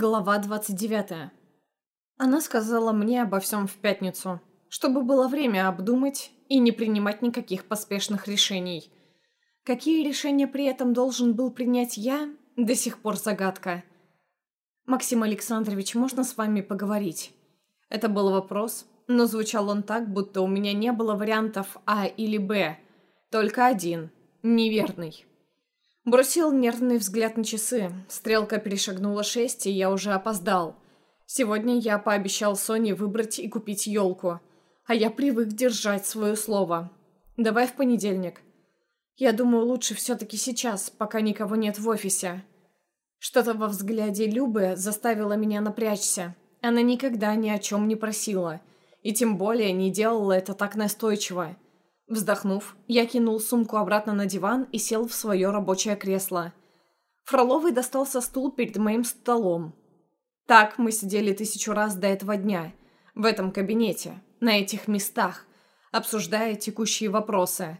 Глава 29. Она сказала мне обо всем в пятницу, чтобы было время обдумать и не принимать никаких поспешных решений. Какие решения при этом должен был принять я, до сих пор загадка. «Максим Александрович, можно с вами поговорить?» Это был вопрос, но звучал он так, будто у меня не было вариантов А или Б, только один, неверный. Бросил нервный взгляд на часы. Стрелка перешагнула шесть, и я уже опоздал. Сегодня я пообещал Соне выбрать и купить елку. А я привык держать свое слово. Давай в понедельник. Я думаю, лучше все-таки сейчас, пока никого нет в офисе. Что-то во взгляде Любы заставило меня напрячься. Она никогда ни о чем не просила. И тем более не делала это так настойчиво. Вздохнув, я кинул сумку обратно на диван и сел в свое рабочее кресло. Фроловый достался стул перед моим столом. Так мы сидели тысячу раз до этого дня, в этом кабинете, на этих местах, обсуждая текущие вопросы.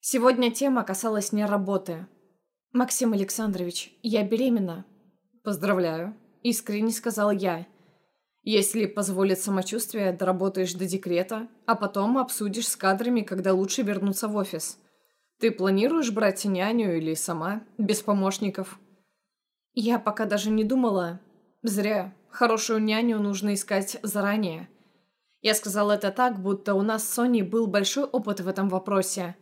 Сегодня тема касалась не работы. «Максим Александрович, я беременна». «Поздравляю», — искренне сказал я. Если позволит самочувствие, доработаешь до декрета, а потом обсудишь с кадрами, когда лучше вернуться в офис. Ты планируешь брать няню или сама, без помощников? Я пока даже не думала. Зря. Хорошую няню нужно искать заранее. Я сказала это так, будто у нас с Соней был большой опыт в этом вопросе.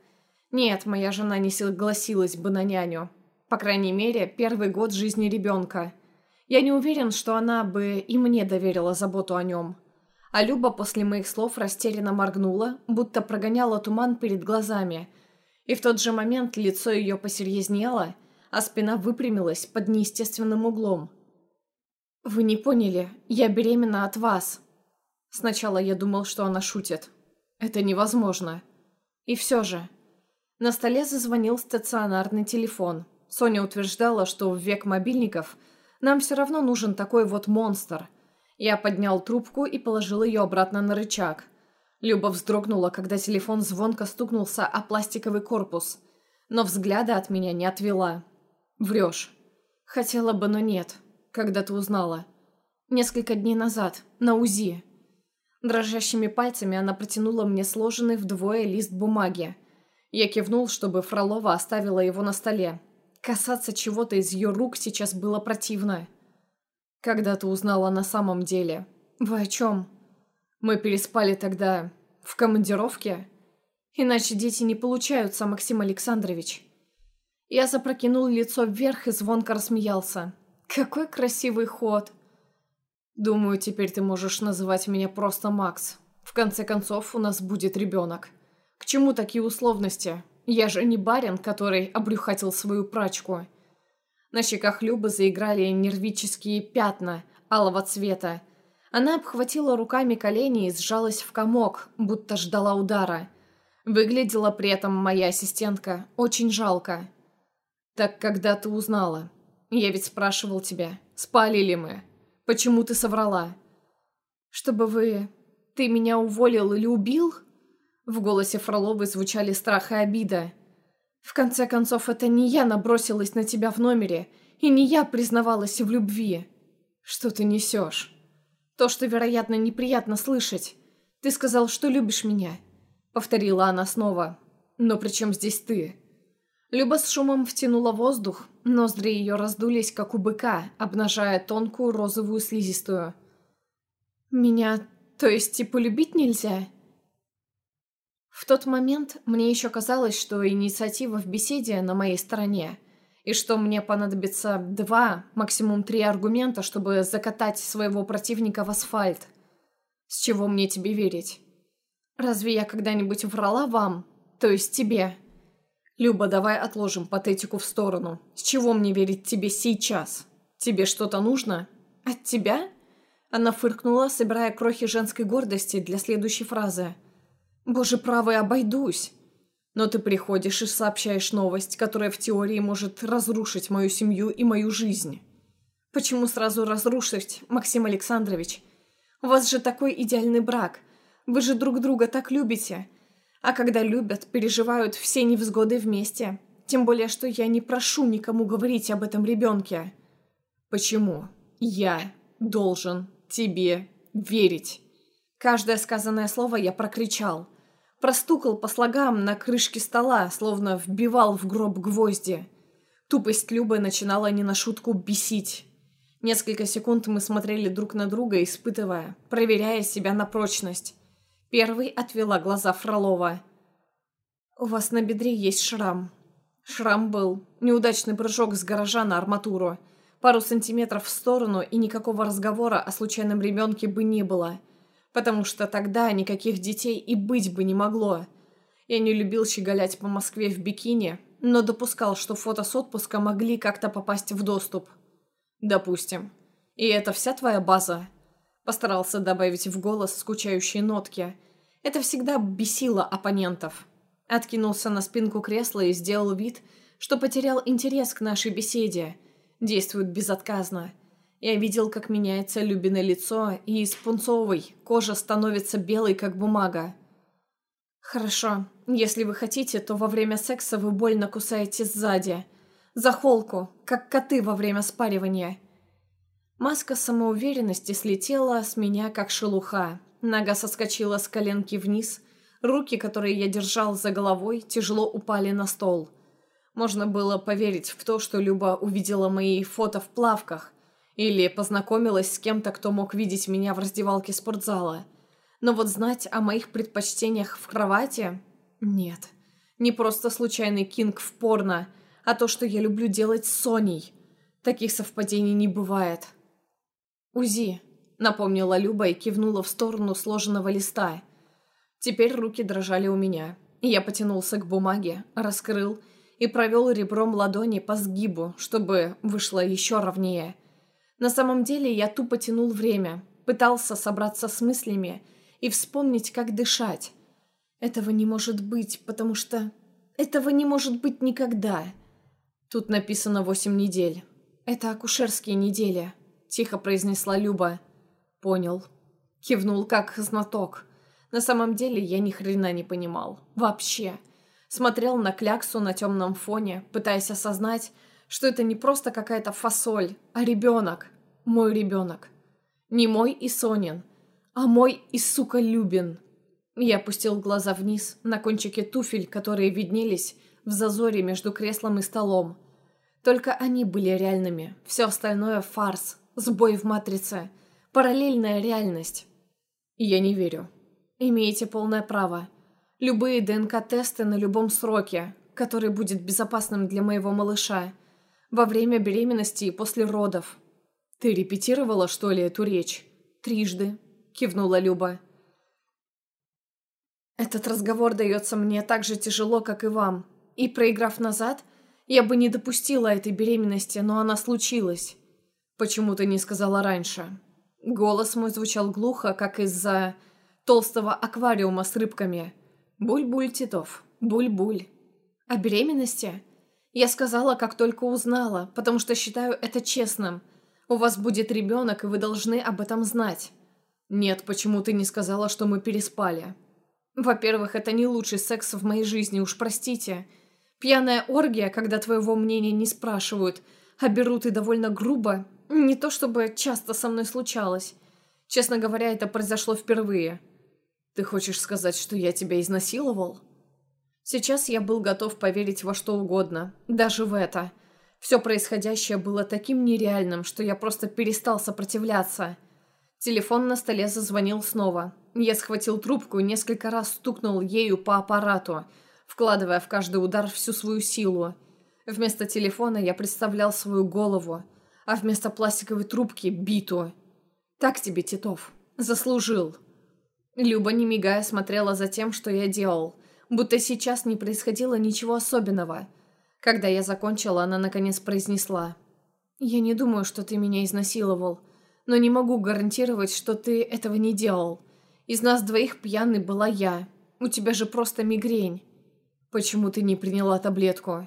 Нет, моя жена не согласилась бы на няню. По крайней мере, первый год жизни ребенка – я не уверен, что она бы и мне доверила заботу о нем. А Люба после моих слов растерянно моргнула, будто прогоняла туман перед глазами. И в тот же момент лицо ее посерьезнело, а спина выпрямилась под неестественным углом. «Вы не поняли, я беременна от вас». Сначала я думал, что она шутит. Это невозможно. И все же. На столе зазвонил стационарный телефон. Соня утверждала, что в век мобильников – нам все равно нужен такой вот монстр. Я поднял трубку и положил ее обратно на рычаг. Люба вздрогнула, когда телефон звонко стукнулся о пластиковый корпус. Но взгляда от меня не отвела. «Врешь». «Хотела бы, но нет. Когда ты узнала?» «Несколько дней назад. На УЗИ». Дрожащими пальцами она протянула мне сложенный вдвое лист бумаги. Я кивнул, чтобы Фролова оставила его на столе, Касаться чего-то из ее рук сейчас было противно. Когда ты узнала на самом деле? Вы о чем? Мы переспали тогда в командировке? Иначе дети не получаются, Максим Александрович. Я запрокинул лицо вверх и звонко рассмеялся. Какой красивый ход. Думаю, теперь ты можешь называть меня просто Макс. В конце концов, у нас будет ребенок. К чему такие условности? Я же не барин, который обрюхатил свою прачку. На щеках Любы заиграли нервические пятна алого цвета. Она обхватила руками колени и сжалась в комок, будто ждала удара. Выглядела при этом моя ассистентка очень жалко. «Так когда ты узнала? Я ведь спрашивал тебя, спали ли мы? Почему ты соврала?» «Чтобы вы... Ты меня уволил или убил?» В голосе Фроловой звучали страх и обида. «В конце концов, это не я набросилась на тебя в номере, и не я признавалась в любви. Что ты несешь? То, что, вероятно, неприятно слышать. Ты сказал, что любишь меня», — повторила она снова. «Но при чем здесь ты?» Люба с шумом втянула воздух, ноздри ее раздулись, как у быка, обнажая тонкую розовую слизистую. «Меня, то есть, типа, любить нельзя?» В тот момент мне еще казалось, что инициатива в беседе на моей стороне, и что мне понадобится два, максимум три аргумента, чтобы закатать своего противника в асфальт. С чего мне тебе верить? Разве я когда-нибудь врала вам? То есть тебе? Люба, давай отложим патетику в сторону. С чего мне верить тебе сейчас? Тебе что-то нужно? От тебя? Она фыркнула, собирая крохи женской гордости для следующей фразы. Боже правый, обойдусь. Но ты приходишь и сообщаешь новость, которая в теории может разрушить мою семью и мою жизнь. Почему сразу разрушить, Максим Александрович? У вас же такой идеальный брак. Вы же друг друга так любите. А когда любят, переживают все невзгоды вместе. Тем более, что я не прошу никому говорить об этом ребенке. Почему? Я должен тебе верить. Каждое сказанное слово я прокричал. Простукал по слогам на крышке стола, словно вбивал в гроб гвозди. Тупость Любы начинала не на шутку бесить. Несколько секунд мы смотрели друг на друга, испытывая, проверяя себя на прочность. Первый отвела глаза Фролова. «У вас на бедре есть шрам». Шрам был. Неудачный прыжок с гаража на арматуру. Пару сантиметров в сторону, и никакого разговора о случайном ребенке бы не было. Потому что тогда никаких детей и быть бы не могло. Я не любил щеголять по Москве в бикини, но допускал, что фото с отпуска могли как-то попасть в доступ. «Допустим. И это вся твоя база?» Постарался добавить в голос скучающие нотки. Это всегда бесило оппонентов. Откинулся на спинку кресла и сделал вид, что потерял интерес к нашей беседе. Действует безотказно. Я видел, как меняется Любино лицо, и из пунцовой кожа становится белой, как бумага. «Хорошо. Если вы хотите, то во время секса вы больно кусаете сзади. За холку, как коты во время спаривания». Маска самоуверенности слетела с меня, как шелуха. Нога соскочила с коленки вниз, Руки, которые я держал за головой, тяжело упали на стол. Можно было поверить в то, что Люба увидела мои фото в плавках или познакомилась с кем-то, кто мог видеть меня в раздевалке спортзала. Но вот знать о моих предпочтениях в кровати... Нет. Не просто случайный кинг в порно, а то, что я люблю делать с Соней. Таких совпадений не бывает. «УЗИ», — напомнила Люба и кивнула в сторону сложенного листа — Теперь руки дрожали у меня. Я потянулся к бумаге, раскрыл и провел ребром ладони по сгибу, чтобы вышло еще ровнее. На самом деле я тупо тянул время, пытался собраться с мыслями и вспомнить, как дышать. Этого не может быть, потому что... Этого не может быть никогда. Тут написано восемь недель. Это акушерские недели, тихо произнесла Люба. Понял. Кивнул как знаток. На самом деле я ни хрена не понимал. Вообще. Смотрел на кляксу на темном фоне, пытаясь осознать, что это не просто какая-то фасоль, а ребенок. Мой ребенок. Не мой и Сонин, а мой и, сука, Любин. Я опустил глаза вниз, на кончике туфель, которые виднелись в зазоре между креслом и столом. Только они были реальными. Все остальное — фарс, сбой в матрице, параллельная реальность. Я не верю. Имеете полное право. Любые ДНК-тесты на любом сроке, который будет безопасным для моего малыша. Во время беременности и после родов. Ты репетировала, что ли, эту речь? Трижды. Кивнула Люба. Этот разговор дается мне так же тяжело, как и вам. И проиграв назад, я бы не допустила этой беременности, но она случилась. Почему ты не сказала раньше? Голос мой звучал глухо, как из-за толстого аквариума с рыбками. Буль-буль, Титов, буль-буль. О беременности? Я сказала, как только узнала, потому что считаю это честным. У вас будет ребенок, и вы должны об этом знать. Нет, почему ты не сказала, что мы переспали? Во-первых, это не лучший секс в моей жизни, уж простите. Пьяная оргия, когда твоего мнения не спрашивают, а берут и довольно грубо, не то чтобы часто со мной случалось. Честно говоря, это произошло впервые. «Ты хочешь сказать, что я тебя изнасиловал?» Сейчас я был готов поверить во что угодно, даже в это. Все происходящее было таким нереальным, что я просто перестал сопротивляться. Телефон на столе зазвонил снова. Я схватил трубку и несколько раз стукнул ею по аппарату, вкладывая в каждый удар всю свою силу. Вместо телефона я представлял свою голову, а вместо пластиковой трубки – биту. «Так тебе, Титов. Заслужил». Люба, не мигая, смотрела за тем, что я делал, будто сейчас не происходило ничего особенного. Когда я закончила, она наконец произнесла. «Я не думаю, что ты меня изнасиловал, но не могу гарантировать, что ты этого не делал. Из нас двоих пьяной была я. У тебя же просто мигрень». «Почему ты не приняла таблетку?»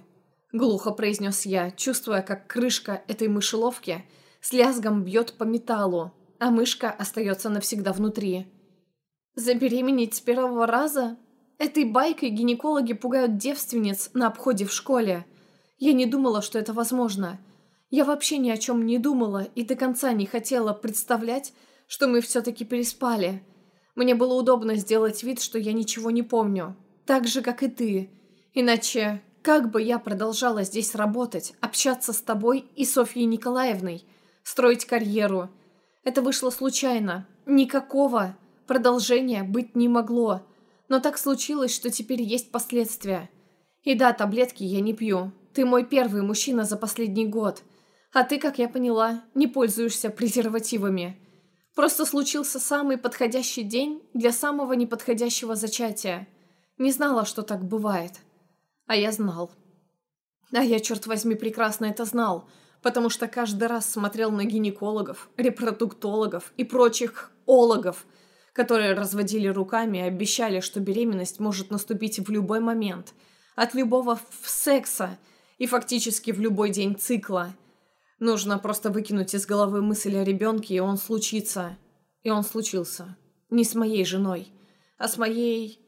Глухо произнес я, чувствуя, как крышка этой мышеловки с лязгом бьет по металлу, а мышка остается навсегда внутри. Забеременеть с первого раза? Этой байкой гинекологи пугают девственниц на обходе в школе. Я не думала, что это возможно. Я вообще ни о чем не думала и до конца не хотела представлять, что мы все-таки переспали. Мне было удобно сделать вид, что я ничего не помню. Так же, как и ты. Иначе, как бы я продолжала здесь работать, общаться с тобой и Софьей Николаевной, строить карьеру? Это вышло случайно. Никакого продолжения быть не могло. Но так случилось, что теперь есть последствия. И да, таблетки я не пью. Ты мой первый мужчина за последний год. А ты, как я поняла, не пользуешься презервативами. Просто случился самый подходящий день для самого неподходящего зачатия. Не знала, что так бывает. А я знал. А я, черт возьми, прекрасно это знал, потому что каждый раз смотрел на гинекологов, репродуктологов и прочих ологов, которые разводили руками и обещали, что беременность может наступить в любой момент, от любого секса и фактически в любой день цикла – Нужно просто выкинуть из головы мысль о ребенке, и он случится. И он случился. Не с моей женой, а с моей...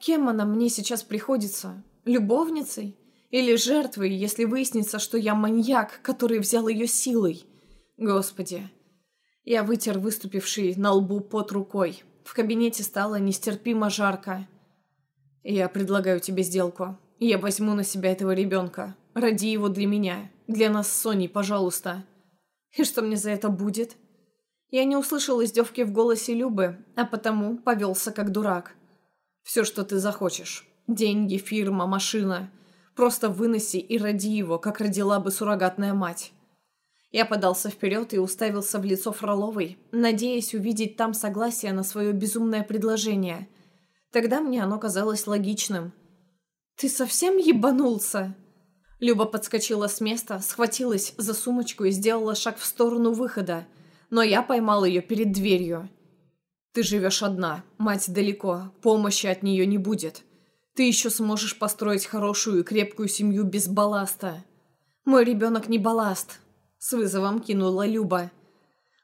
Кем она мне сейчас приходится? Любовницей? Или жертвой, если выяснится, что я маньяк, который взял ее силой? Господи. Я вытер выступивший на лбу под рукой. В кабинете стало нестерпимо жарко. Я предлагаю тебе сделку. Я возьму на себя этого ребенка. Роди его для меня. Для нас с Соней, пожалуйста. И что мне за это будет? Я не услышал издевки в голосе Любы, а потому повелся как дурак. Все, что ты захочешь. Деньги, фирма, машина. Просто выноси и роди его, как родила бы суррогатная мать. Я подался вперед и уставился в лицо Фроловой, надеясь увидеть там согласие на свое безумное предложение. Тогда мне оно казалось логичным. «Ты совсем ебанулся?» Люба подскочила с места, схватилась за сумочку и сделала шаг в сторону выхода, но я поймал ее перед дверью. «Ты живешь одна, мать далеко, помощи от нее не будет. Ты еще сможешь построить хорошую и крепкую семью без балласта». «Мой ребенок не балласт», — с вызовом кинула Люба.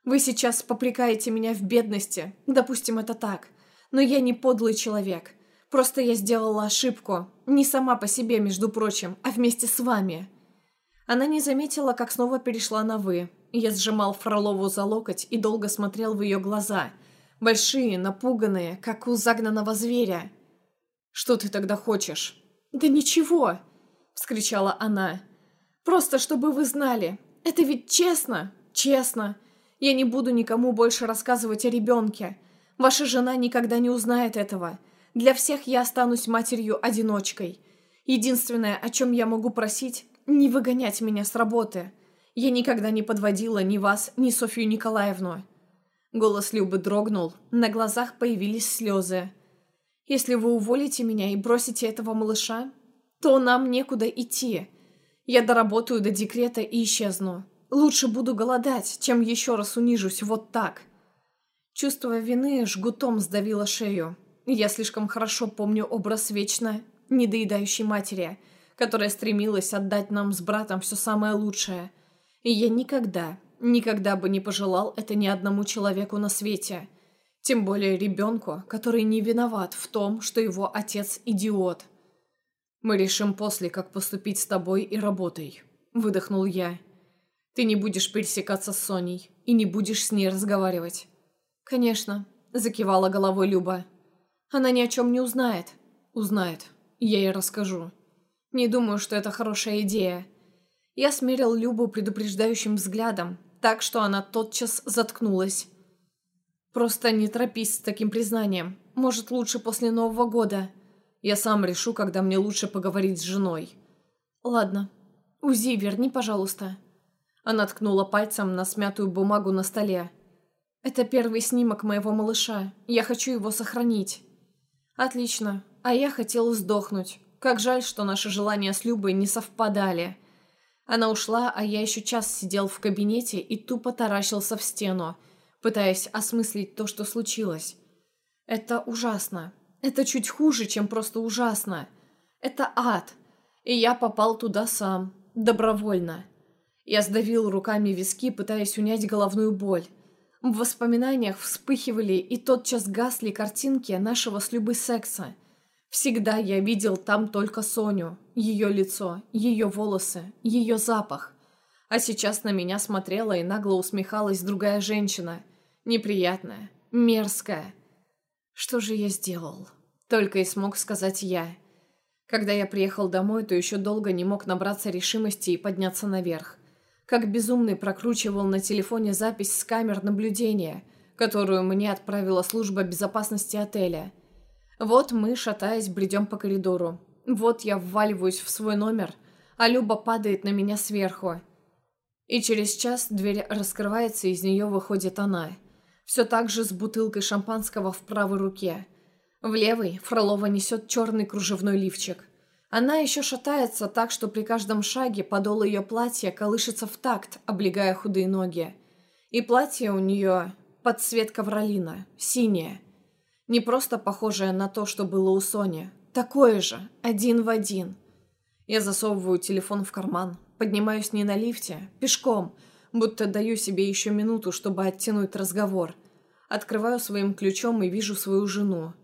«Вы сейчас попрекаете меня в бедности, допустим, это так, но я не подлый человек. Просто я сделала ошибку. Не сама по себе, между прочим, а вместе с вами». Она не заметила, как снова перешла на «вы». Я сжимал Фролову за локоть и долго смотрел в ее глаза. Большие, напуганные, как у загнанного зверя. «Что ты тогда хочешь?» «Да ничего!» — вскричала она. «Просто чтобы вы знали. Это ведь честно, честно. Я не буду никому больше рассказывать о ребенке. Ваша жена никогда не узнает этого. Для всех я останусь матерью-одиночкой. Единственное, о чем я могу просить, не выгонять меня с работы. Я никогда не подводила ни вас, ни Софью Николаевну». Голос Любы дрогнул, на глазах появились слезы. «Если вы уволите меня и бросите этого малыша, то нам некуда идти. Я доработаю до декрета и исчезну. Лучше буду голодать, чем еще раз унижусь вот так». Чувство вины жгутом сдавило шею. Я слишком хорошо помню образ вечно недоедающей матери, которая стремилась отдать нам с братом все самое лучшее. И я никогда, никогда бы не пожелал это ни одному человеку на свете. Тем более ребенку, который не виноват в том, что его отец идиот. «Мы решим после, как поступить с тобой и работой», — выдохнул я. «Ты не будешь пересекаться с Соней и не будешь с ней разговаривать». «Конечно», — закивала головой Люба. Она ни о чем не узнает. Узнает. Я ей расскажу. Не думаю, что это хорошая идея. Я смерил Любу предупреждающим взглядом, так что она тотчас заткнулась. Просто не торопись с таким признанием. Может, лучше после Нового года. Я сам решу, когда мне лучше поговорить с женой. Ладно. УЗИ верни, пожалуйста. Она ткнула пальцем на смятую бумагу на столе. Это первый снимок моего малыша. Я хочу его сохранить. «Отлично. А я хотел сдохнуть. Как жаль, что наши желания с Любой не совпадали». Она ушла, а я еще час сидел в кабинете и тупо таращился в стену, пытаясь осмыслить то, что случилось. Это ужасно. Это чуть хуже, чем просто ужасно. Это ад. И я попал туда сам. Добровольно. Я сдавил руками виски, пытаясь унять головную боль. В воспоминаниях вспыхивали и тотчас гасли картинки нашего с Любой секса. Всегда я видел там только Соню, ее лицо, ее волосы, ее запах. А сейчас на меня смотрела и нагло усмехалась другая женщина. Неприятная, мерзкая. Что же я сделал? Только и смог сказать я. Когда я приехал домой, то еще долго не мог набраться решимости и подняться наверх. Как безумный прокручивал на телефоне запись с камер наблюдения, которую мне отправила служба безопасности отеля. Вот мы, шатаясь, бредем по коридору. Вот я вваливаюсь в свой номер, а Люба падает на меня сверху. И через час дверь раскрывается, и из нее выходит она. Все так же с бутылкой шампанского в правой руке. В левой Фролова несет черный кружевной лифчик. Она еще шатается так, что при каждом шаге подол ее платья колышется в такт, облегая худые ноги. И платье у нее под цвет ковролина, синее. Не просто похожее на то, что было у Сони. Такое же, один в один. Я засовываю телефон в карман, поднимаюсь не на лифте, пешком, будто даю себе еще минуту, чтобы оттянуть разговор. Открываю своим ключом и вижу свою жену.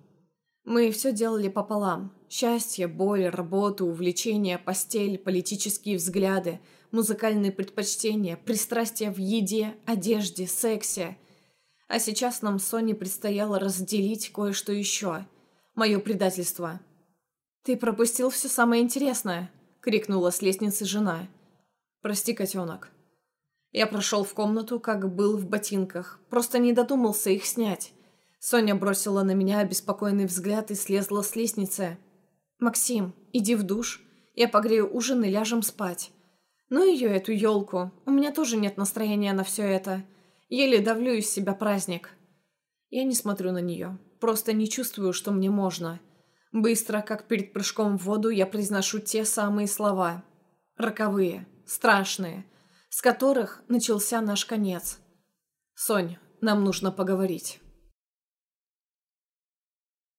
Мы все делали пополам. Счастье, боль, работу, увлечения, постель, политические взгляды, музыкальные предпочтения, пристрастия в еде, одежде, сексе. А сейчас нам с Соней предстояло разделить кое-что еще. Мое предательство. «Ты пропустил все самое интересное!» — крикнула с лестницы жена. «Прости, котенок». Я прошел в комнату, как был в ботинках. Просто не додумался их снять. Соня бросила на меня обеспокоенный взгляд и слезла с лестницы. «Максим, иди в душ. Я погрею ужин и ляжем спать. Ну ее, эту елку. У меня тоже нет настроения на все это. Еле давлю из себя праздник». Я не смотрю на нее. Просто не чувствую, что мне можно. Быстро, как перед прыжком в воду, я произношу те самые слова. Роковые, страшные, с которых начался наш конец. «Сонь, нам нужно поговорить».